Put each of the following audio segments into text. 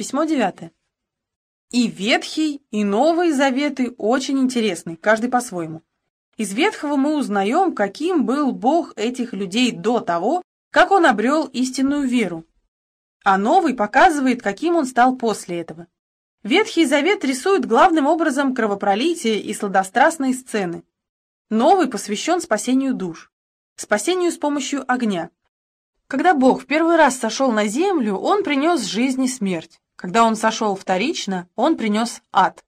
Письмо девятое. И Ветхий, и Новый Заветы очень интересны, каждый по-своему. Из Ветхого мы узнаем, каким был Бог этих людей до того, как он обрел истинную веру. А Новый показывает, каким он стал после этого. Ветхий Завет рисует главным образом кровопролитие и сладострастные сцены. Новый посвящен спасению душ, спасению с помощью огня. Когда Бог в первый раз сошел на землю, Он принес жизнь и смерть. Когда Он сошел вторично, Он принес ад.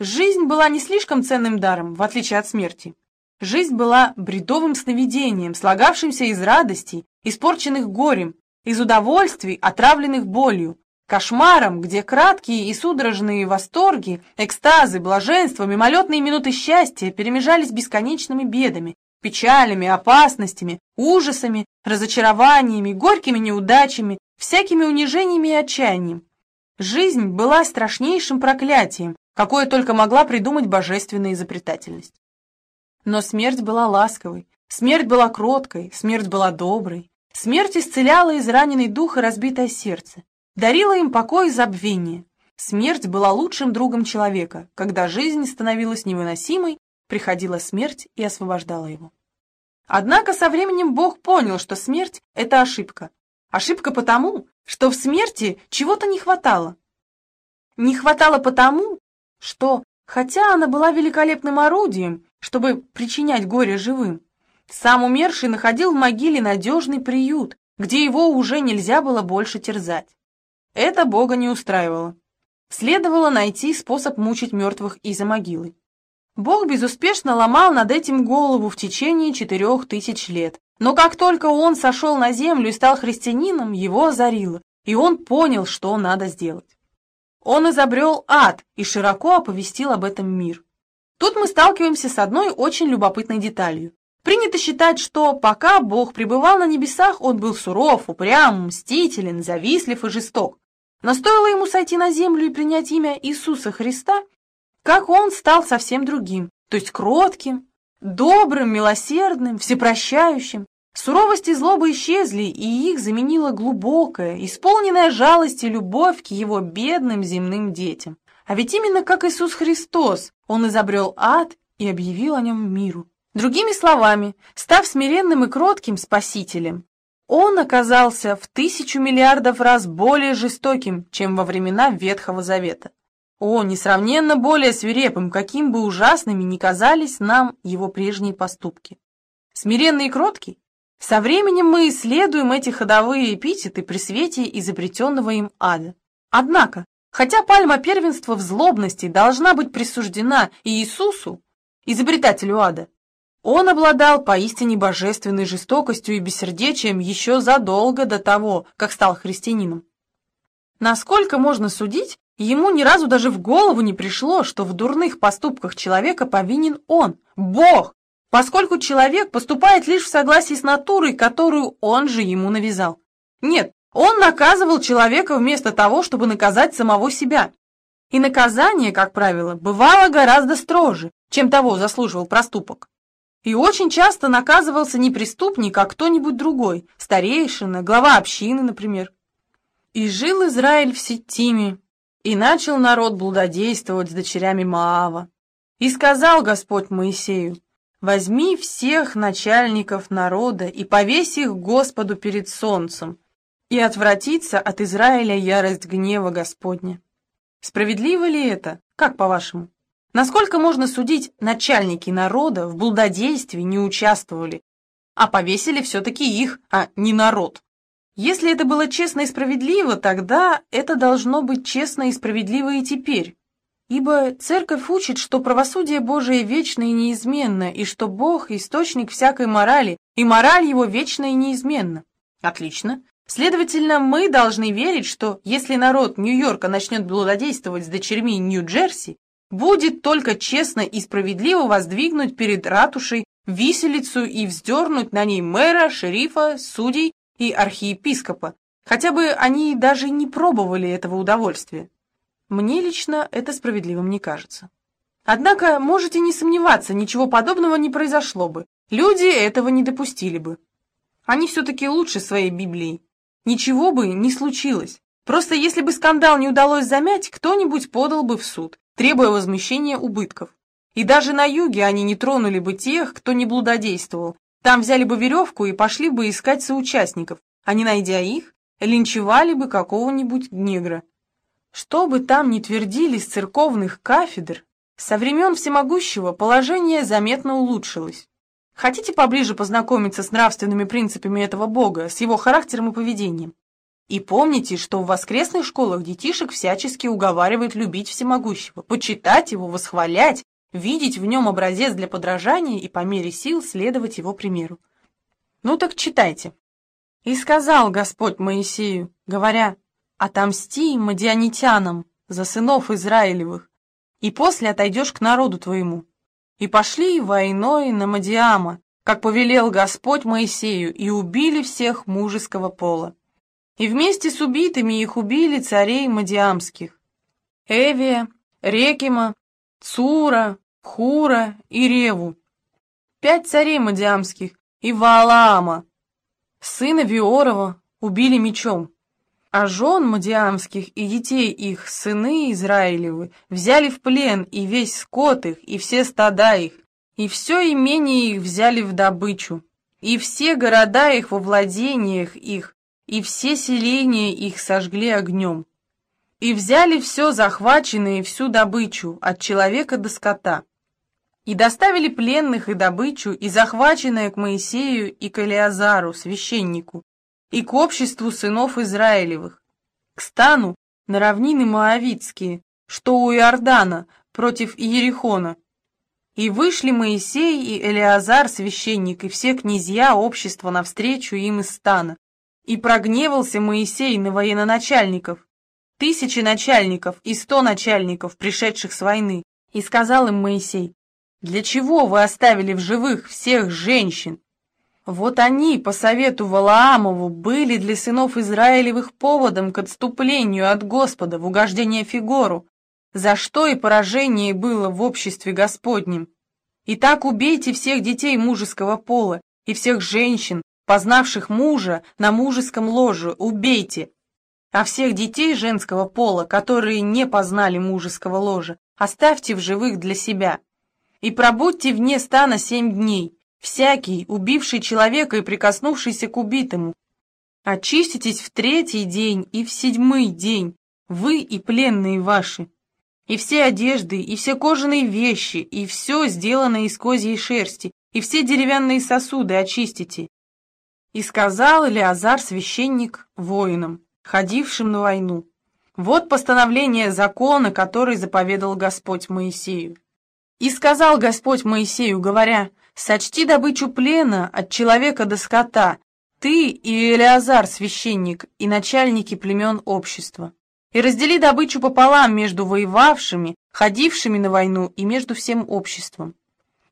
Жизнь была не слишком ценным даром, в отличие от смерти. Жизнь была бредовым сновидением, слагавшимся из радостей, испорченных горем, из удовольствий, отравленных болью, кошмаром, где краткие и судорожные восторги, экстазы, блаженства, мимолетные минуты счастья перемежались бесконечными бедами, печалями, опасностями, ужасами, разочарованиями, горькими неудачами, всякими унижениями и отчаянием. Жизнь была страшнейшим проклятием, какое только могла придумать божественная изобретательность. Но смерть была ласковой, смерть была кроткой, смерть была доброй. Смерть исцеляла израненный дух и разбитое сердце, дарила им покой и забвение. Смерть была лучшим другом человека. Когда жизнь становилась невыносимой, приходила смерть и освобождала его. Однако со временем Бог понял, что смерть — это ошибка. Ошибка потому, что в смерти чего-то не хватало. Не хватало потому, что, хотя она была великолепным орудием, чтобы причинять горе живым, сам умерший находил в могиле надежный приют, где его уже нельзя было больше терзать. Это Бога не устраивало. Следовало найти способ мучить мертвых и за могилой. Бог безуспешно ломал над этим голову в течение четырех тысяч лет, но как только он сошел на землю и стал христианином, его озарило, и он понял, что надо сделать. Он изобрел ад и широко оповестил об этом мир. Тут мы сталкиваемся с одной очень любопытной деталью. Принято считать, что пока Бог пребывал на небесах, он был суров, упрям, мстителен, завистлив и жесток. Но стоило ему сойти на землю и принять имя Иисуса Христа, как он стал совсем другим, то есть кротким, добрым, милосердным, всепрощающим. Суровость и злоба исчезли, и их заменила глубокая, исполненная жалости любовь к его бедным земным детям. А ведь именно как Иисус Христос он изобрел ад и объявил о нем миру. Другими словами, став смиренным и кротким спасителем, он оказался в тысячу миллиардов раз более жестоким, чем во времена Ветхого Завета. О, несравненно более свирепым, каким бы ужасными ни казались нам его прежние поступки. Смиренный и кроткий? Со временем мы исследуем эти ходовые эпитеты при свете изобретенного им ада. Однако, хотя пальма первенства в злобности должна быть присуждена Иисусу, изобретателю ада, он обладал поистине божественной жестокостью и бессердечием еще задолго до того, как стал христианином. Насколько можно судить, ему ни разу даже в голову не пришло, что в дурных поступках человека повинен он, Бог, поскольку человек поступает лишь в согласии с натурой, которую он же ему навязал. Нет, он наказывал человека вместо того, чтобы наказать самого себя. И наказание, как правило, бывало гораздо строже, чем того заслуживал проступок. И очень часто наказывался не преступник, а кто-нибудь другой, старейшина, глава общины, например. И жил Израиль в Сетиме, и начал народ блудодействовать с дочерями Моава. И сказал Господь Моисею, «Возьми всех начальников народа и повесь их Господу перед солнцем, и отвратится от Израиля ярость гнева Господня». Справедливо ли это? Как по-вашему? Насколько можно судить, начальники народа в блудодействе не участвовали, а повесили все-таки их, а не народ. Если это было честно и справедливо, тогда это должно быть честно и справедливо и теперь. Ибо Церковь учит, что правосудие Божие вечно и неизменно, и что Бог – источник всякой морали, и мораль его вечна и неизменна. Отлично. Следовательно, мы должны верить, что если народ Нью-Йорка начнет блудодействовать с дочерьми Нью-Джерси, будет только честно и справедливо воздвигнуть перед ратушей виселицу и вздернуть на ней мэра, шерифа, судей и архиепископа, хотя бы они даже не пробовали этого удовольствия. Мне лично это справедливым не кажется. Однако можете не сомневаться, ничего подобного не произошло бы. Люди этого не допустили бы. Они все-таки лучше своей Библии. Ничего бы не случилось. Просто если бы скандал не удалось замять, кто-нибудь подал бы в суд, требуя возмещения убытков. И даже на юге они не тронули бы тех, кто не блудодействовал. Там взяли бы веревку и пошли бы искать соучастников, а не найдя их, линчевали бы какого-нибудь негра. Что бы там ни твердили с церковных кафедр, со времен всемогущего положение заметно улучшилось. Хотите поближе познакомиться с нравственными принципами этого бога, с его характером и поведением? И помните, что в воскресных школах детишек всячески уговаривают любить всемогущего, почитать его, восхвалять, видеть в нем образец для подражания и по мере сил следовать его примеру. Ну так читайте. «И сказал Господь Моисею, говоря, «Отомсти мадианитянам за сынов Израилевых, и после отойдешь к народу твоему, и пошли войной на Мадиама, как повелел Господь Моисею, и убили всех мужеского пола. И вместе с убитыми их убили царей Мадиамских, Эвия, Рекима, Цура, Хура и Реву, пять царей Мадиамских и Ваалаама, сына Виорова, убили мечом. А жен Мадиамских и детей их, сыны Израилевы, взяли в плен и весь скот их, и все стада их, и все имение их взяли в добычу, и все города их во владениях их, и все селения их сожгли огнем. И взяли все захваченное и всю добычу, от человека до скота. И доставили пленных и добычу, и захваченное к Моисею и к Элиазару, священнику, и к обществу сынов Израилевых, к стану на равнины Моавицкие, что у Иордана, против Иерихона. И вышли Моисей и Элиазар, священник, и все князья общества навстречу им из стана. И прогневался Моисей на военачальников, тысячи начальников и сто начальников, пришедших с войны, и сказал им Моисей, «Для чего вы оставили в живых всех женщин, вот они, по совету Валаамову, были для сынов Израилевых поводом к отступлению от Господа в угождение Фигору, за что и поражение было в обществе Господнем. Итак, убейте всех детей мужеского пола и всех женщин, познавших мужа на мужеском ложе, убейте. А всех детей женского пола, которые не познали мужеского ложа, оставьте в живых для себя. И пробудьте вне стана семь дней, всякий, убивший человека и прикоснувшийся к убитому. Очиститесь в третий день и в седьмой день, вы и пленные ваши. И все одежды, и все кожаные вещи, и все сделанное из козьей шерсти, и все деревянные сосуды очистите. И сказал Леозар священник воинам, ходившим на войну, вот постановление закона, который заповедал Господь Моисею. И сказал Господь Моисею, говоря, Сочти добычу плена от человека до скота, ты и Элиазар, священник, и начальники племен общества. И раздели добычу пополам между воевавшими, ходившими на войну, и между всем обществом.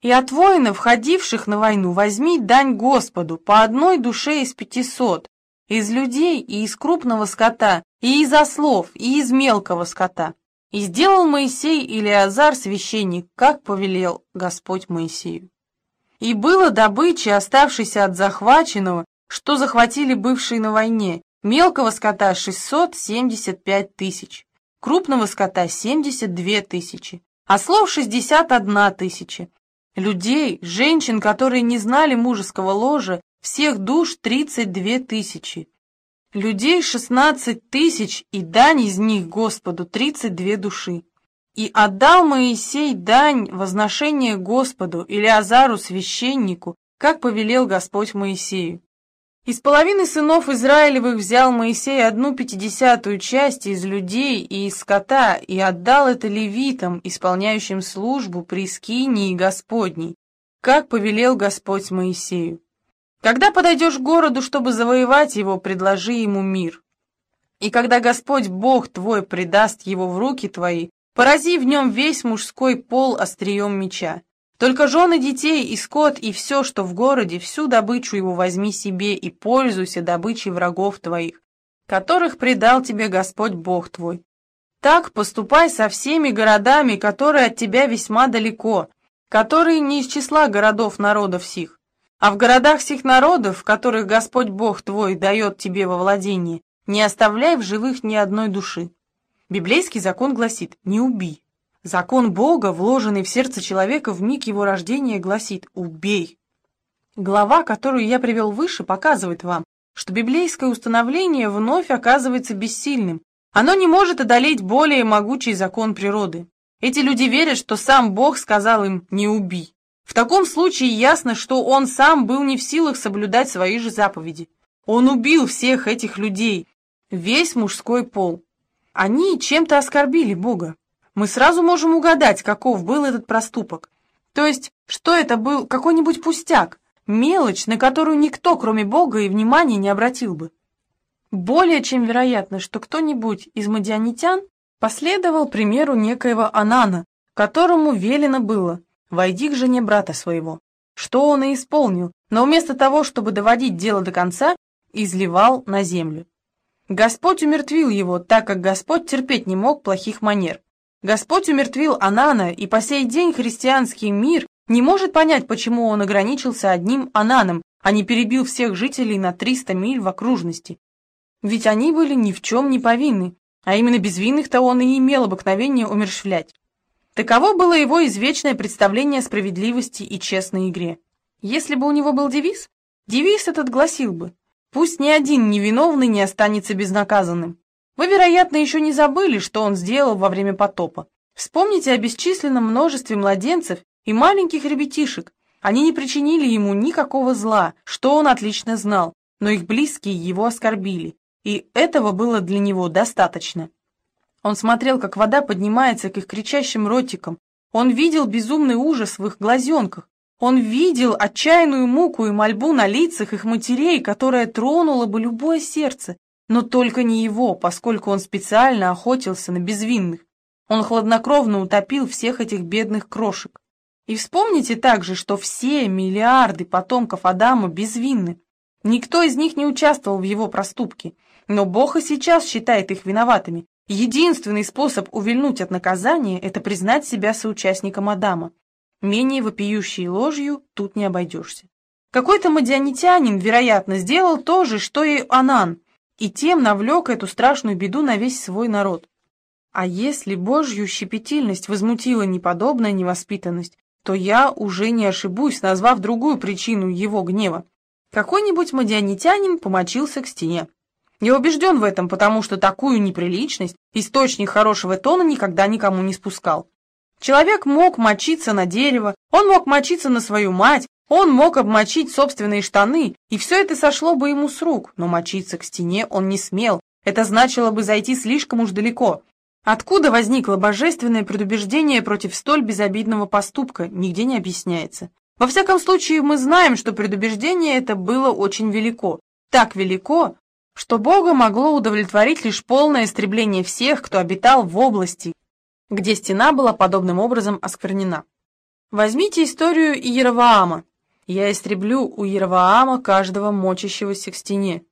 И от воинов, ходивших на войну, возьми дань Господу по одной душе из пятисот, из людей и из крупного скота, и из ослов, и из мелкого скота. И сделал Моисей Илиазар священник, как повелел Господь Моисею. И было добычи, оставшейся от захваченного, что захватили бывшие на войне, мелкого скота 675 тысяч, крупного скота 72 тысячи, ослов 61 тысяча, людей, женщин, которые не знали мужеского ложа, всех душ 32 тысячи, людей 16 тысяч и дань из них Господу 32 души. И отдал Моисей дань возношения Господу Илиазару священнику, как повелел Господь Моисею. Из половины сынов Израилевых взял Моисей одну пятидесятую часть из людей и из скота и отдал это левитам, исполняющим службу при скинии Господней, как повелел Господь Моисею. Когда подойдешь к городу, чтобы завоевать его, предложи ему мир. И когда Господь Бог твой предаст его в руки твои, Порази в нем весь мужской пол острием меча. Только жены детей и скот и все, что в городе, всю добычу его возьми себе и пользуйся добычей врагов твоих, которых предал тебе Господь Бог твой. Так поступай со всеми городами, которые от тебя весьма далеко, которые не из числа городов народов сих. А в городах сих народов, которых Господь Бог твой дает тебе во владение, Не оставляй в живых ни одной души. Библейский закон гласит «не убий». Закон Бога, вложенный в сердце человека в миг его рождения, гласит «убей». Глава, которую я привел выше, показывает вам, что библейское установление вновь оказывается бессильным. Оно не может одолеть более могучий закон природы. Эти люди верят, что сам Бог сказал им «не убий». В таком случае ясно, что он сам был не в силах соблюдать свои же заповеди. Он убил всех этих людей, весь мужской пол. Они чем-то оскорбили Бога. Мы сразу можем угадать, каков был этот проступок. То есть, что это был какой-нибудь пустяк, мелочь, на которую никто, кроме Бога, и внимания не обратил бы. Более чем вероятно, что кто-нибудь из мадианитян последовал примеру некоего Анана, которому велено было «войди к жене брата своего», что он и исполнил, но вместо того, чтобы доводить дело до конца, изливал на землю. Господь умертвил его, так как Господь терпеть не мог плохих манер. Господь умертвил Анана, и по сей день христианский мир не может понять, почему он ограничился одним Ананом, а не перебил всех жителей на 300 миль в окружности. Ведь они были ни в чем не повинны, а именно безвинных-то он и имел обыкновение умершвлять. Таково было его извечное представление о справедливости и честной игре. Если бы у него был девиз, девиз этот гласил бы Пусть ни один невиновный не останется безнаказанным. Вы, вероятно, еще не забыли, что он сделал во время потопа. Вспомните о бесчисленном множестве младенцев и маленьких ребятишек. Они не причинили ему никакого зла, что он отлично знал, но их близкие его оскорбили, и этого было для него достаточно. Он смотрел, как вода поднимается к их кричащим ротикам. Он видел безумный ужас в их глазенках, он видел отчаянную муку и мольбу на лицах их матерей, которая тронула бы любое сердце, но только не его, поскольку он специально охотился на безвинных. Он хладнокровно утопил всех этих бедных крошек. И вспомните также, что все миллиарды потомков Адама безвинны. Никто из них не участвовал в его проступке, но Бог и сейчас считает их виноватыми. Единственный способ увильнуть от наказания – это признать себя соучастником Адама. Менее вопиющей ложью тут не обойдешься. Какой-то мадианитянин, вероятно, сделал то же, что и Анан, и тем навлек эту страшную беду на весь свой народ. А если Божью щепетильность возмутила неподобная невоспитанность, то я уже не ошибусь, назвав другую причину его гнева. Какой-нибудь мадианитянин помочился к стене. Я убежден в этом, потому что такую неприличность источник хорошего тона никогда никому не спускал. Человек мог мочиться на дерево, он мог мочиться на свою мать, он мог обмочить собственные штаны, и все это сошло бы ему с рук, но мочиться к стене он не смел, это значило бы зайти слишком уж далеко. Откуда возникло божественное предубеждение против столь безобидного поступка, нигде не объясняется. Во всяком случае, мы знаем, что предубеждение это было очень велико. Так велико, что Бога могло удовлетворить лишь полное истребление всех, кто обитал в области, где стена была подобным образом осквернена. Возьмите историю Иераваама. Я истреблю у Иераваама каждого мочащегося к стене.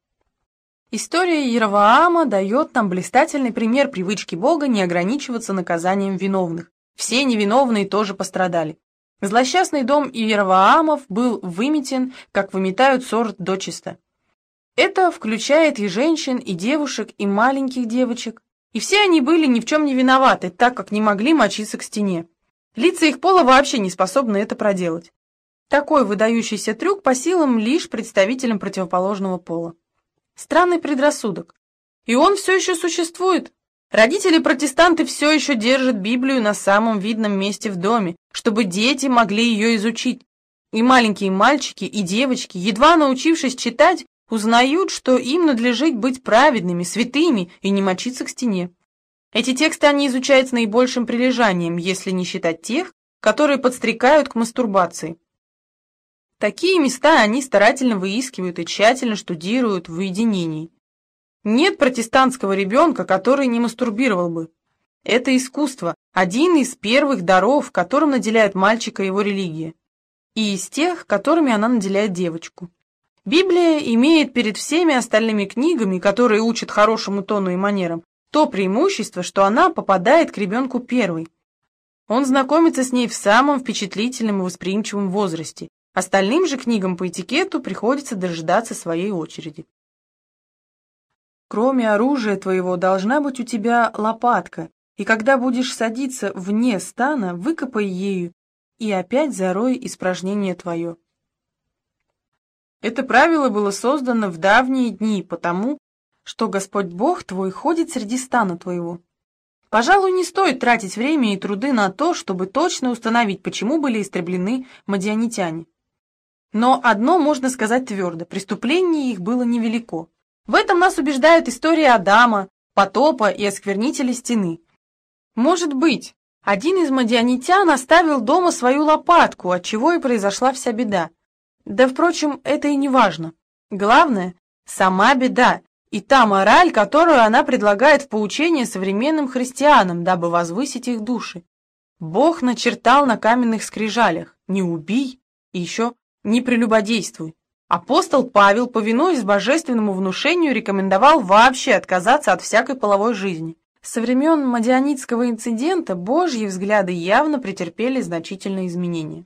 История Иераваама дает нам блистательный пример привычки Бога не ограничиваться наказанием виновных. Все невиновные тоже пострадали. Злосчастный дом Иераваамов был выметен, как выметают сорт дочисто. Это включает и женщин, и девушек, и маленьких девочек. И все они были ни в чем не виноваты, так как не могли мочиться к стене. Лица их пола вообще не способны это проделать. Такой выдающийся трюк по силам лишь представителям противоположного пола. Странный предрассудок. И он все еще существует. Родители-протестанты все еще держат Библию на самом видном месте в доме, чтобы дети могли ее изучить. И маленькие мальчики, и девочки, едва научившись читать, узнают, что им надлежит быть праведными, святыми и не мочиться к стене. Эти тексты они изучают с наибольшим прилежанием, если не считать тех, которые подстрекают к мастурбации. Такие места они старательно выискивают и тщательно штудируют в уединении. Нет протестантского ребенка, который не мастурбировал бы. Это искусство, один из первых даров, которым наделяет мальчика его религия, и из тех, которыми она наделяет девочку. Библия имеет перед всеми остальными книгами, которые учат хорошему тону и манерам, то преимущество, что она попадает к ребенку первой. Он знакомится с ней в самом впечатлительном и восприимчивом возрасте. Остальным же книгам по этикету приходится дожидаться своей очереди. Кроме оружия твоего должна быть у тебя лопатка, и когда будешь садиться вне стана, выкопай ею и опять зарой испражнение твое. Это правило было создано в давние дни, потому что Господь Бог твой ходит среди стана твоего. Пожалуй, не стоит тратить время и труды на то, чтобы точно установить, почему были истреблены мадианитяне. Но одно можно сказать твердо, преступление их было невелико. В этом нас убеждают история Адама, потопа и осквернителя стены. Может быть, один из мадианитян оставил дома свою лопатку, от чего и произошла вся беда. Да, впрочем, это и не важно. Главное — сама беда и та мораль, которую она предлагает в поучении современным христианам, дабы возвысить их души. Бог начертал на каменных скрижалях «Не убий» и еще «Не прелюбодействуй». Апостол Павел, повинуясь божественному внушению, рекомендовал вообще отказаться от всякой половой жизни. Со времен Мадианитского инцидента Божьи взгляды явно претерпели значительные изменения.